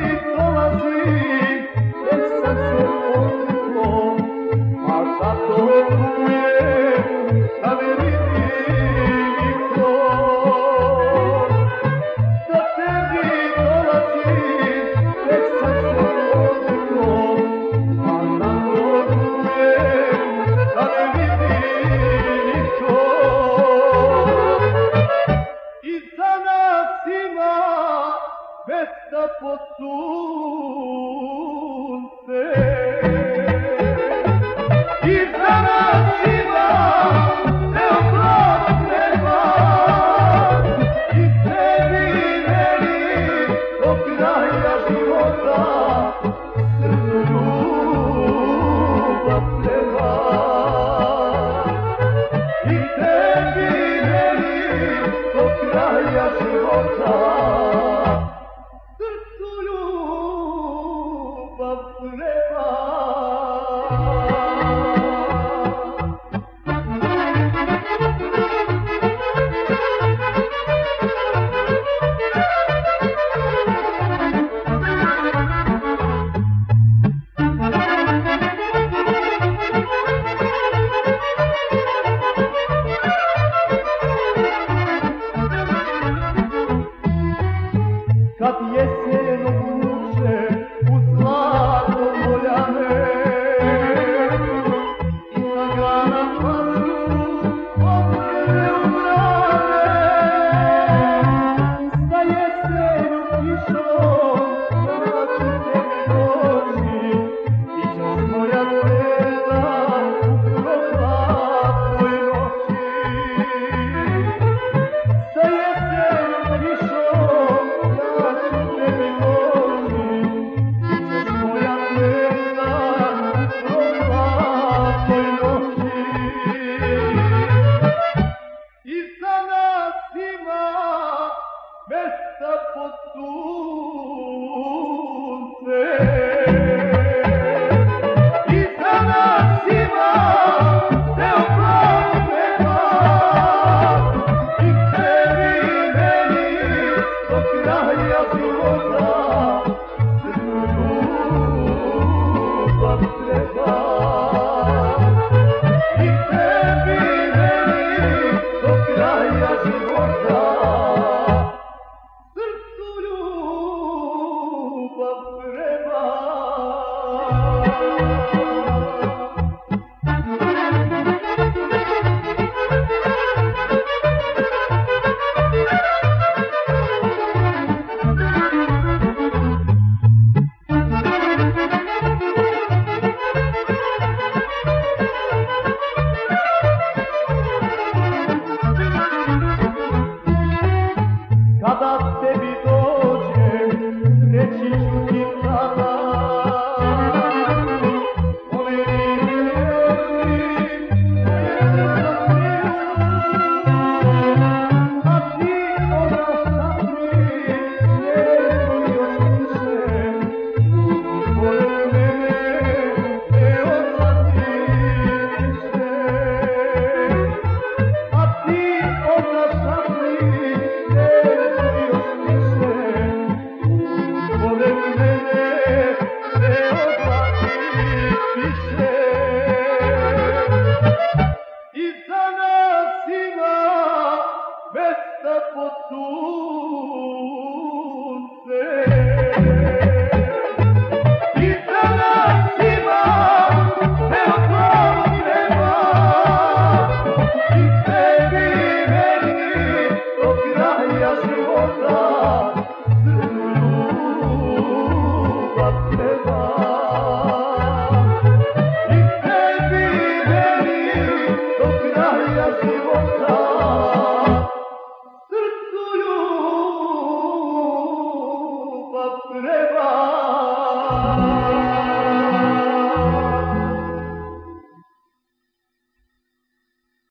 nasip olasın تَتْلُونَ Thank you. когда я живой.